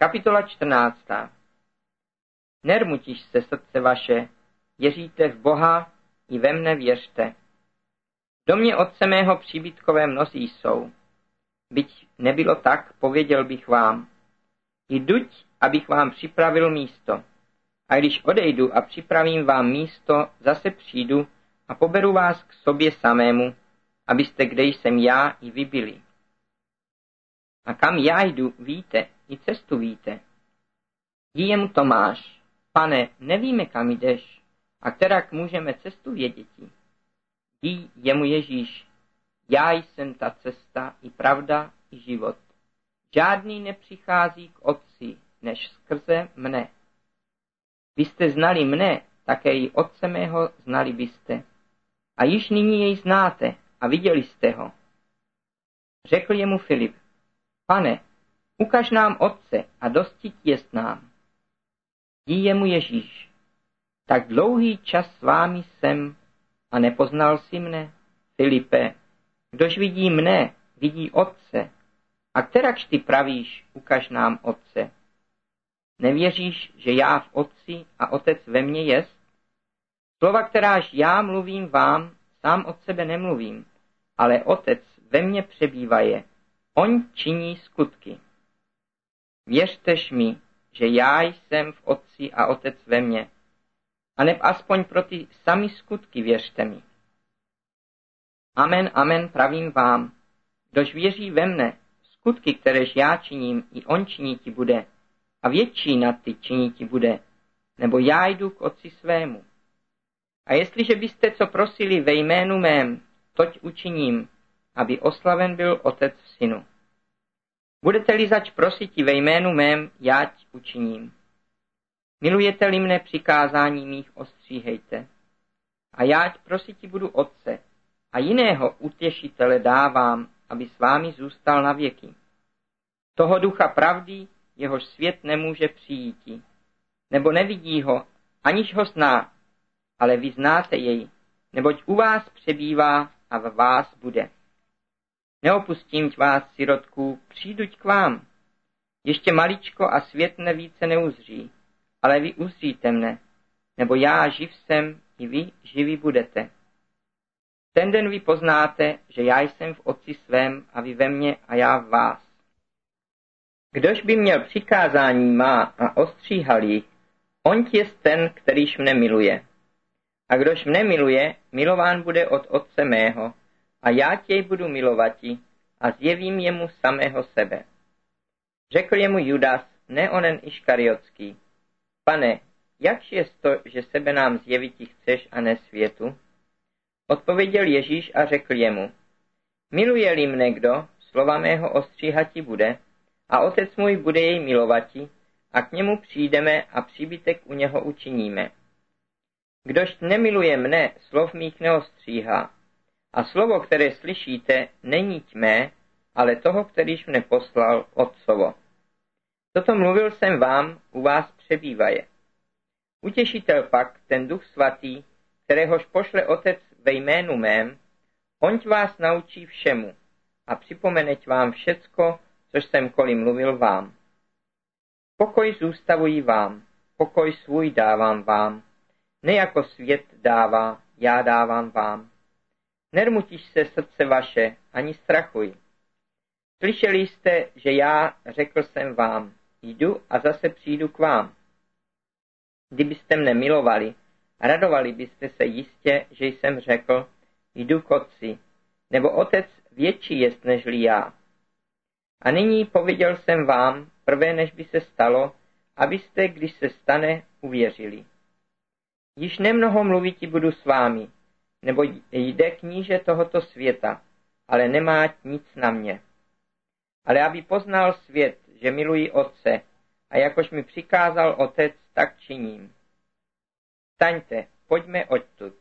Kapitola 14. Nermutíš se srdce vaše, věříte v Boha, i ve mne věřte. Do mě otce mého příbytkové mnozí jsou. Byť nebylo tak, pověděl bych vám. Jduť, abych vám připravil místo. A když odejdu a připravím vám místo, zase přijdu a poberu vás k sobě samému, abyste kde jsem já i vy byli. A kam já jdu, víte, i cestu víte. Dí jemu Tomáš, pane, nevíme, kam jdeš, a kterak můžeme cestu věděti. Dí jemu Ježíš, já jsem ta cesta i pravda i život. Žádný nepřichází k Otci, než skrze mne. Vy jste znali mne, také i Otce mého znali byste. A již nyní jej znáte a viděli jste ho. Řekl jemu Filip, pane, ukaž nám Otce a dosti jest nám. Dí jemu Ježíš, tak dlouhý čas s vámi jsem a nepoznal si mne, Filipe, kdož vidí mne, vidí Otce. A kterakž ty pravíš, ukaž nám Otce. Nevěříš, že já v Otci a Otec ve mně jest? Slova, kteráž já mluvím vám, sám od sebe nemluvím, ale Otec ve mně přebývaje. On činí skutky. Věřtež mi, že já jsem v Otci a Otec ve mně. A neb aspoň pro ty sami skutky věřte mi. Amen, amen, pravím vám. Kdož věří ve mne, skutky, kteréž já činím, i on činí ti bude. A větší nad ty činí ti bude. Nebo já jdu k otci svému. A jestliže byste co prosili ve jménu mém, toť učiním, aby oslaven byl otec v synu. Budete-li zač prositi ve jménu mém, jáť učiním. Milujete-li mne přikázání mých, ostříhejte. A jáť prositi budu otce, a jiného utěšitele dávám, aby s vámi zůstal na věky. Toho ducha pravdy, jehož svět nemůže přijít, nebo nevidí ho, aniž ho zná, ale vy znáte jej, neboť u vás přebývá a v vás bude. Neopustím vás, sirotků, přijduť k vám. Ještě maličko a svět mne více neuzří, ale vy uzříte mne, nebo já živ jsem, i vy živí budete. Ten den vy poznáte, že já jsem v Otci svém a vy ve mně a já v vás. Kdož by měl přikázání má a ostříhal jich, on je ten, kterýž mne miluje. A kdož mne miluje, milován bude od Otce mého, a já těj budu milovati a zjevím jemu samého sebe. Řekl jemu Judas, ne onen Iškariotský, pane, jakž je to, že sebe nám zjeviti chceš a ne světu? Odpověděl Ježíš a řekl jemu, miluje-li mne kdo, slova mého ostříhati bude, a otec můj bude jej milovati, a k němu přijdeme a příbytek u něho učiníme. Kdož nemiluje mne, slov mých neostříhá. A slovo, které slyšíte, není tmé, ale toho, kterýž mne poslal Otcovo. Toto mluvil jsem vám, u vás přebývaje. Utěšitel pak, ten duch svatý, kteréhož pošle Otec ve jménu mém, onť vás naučí všemu a připomeneť vám všecko, což jsem koli mluvil vám. Pokoj zůstavují vám, pokoj svůj dávám vám, ne jako svět dává, já dávám vám. Nermutíš se srdce vaše, ani strachuj. Slyšeli jste, že já řekl jsem vám, jdu a zase přijdu k vám. Kdybyste mne milovali, radovali byste se jistě, že jsem řekl, jdu k otci, nebo otec větší jest nežli já. A nyní pověděl jsem vám, prvé než by se stalo, abyste, když se stane, uvěřili. Již nemnoho mluviti budu s vámi, nebo jde kníže tohoto světa, ale nemá nic na mě. Ale aby poznal svět, že miluji Otce, a jakož mi přikázal Otec, tak činím. Staňte, pojďme odtud.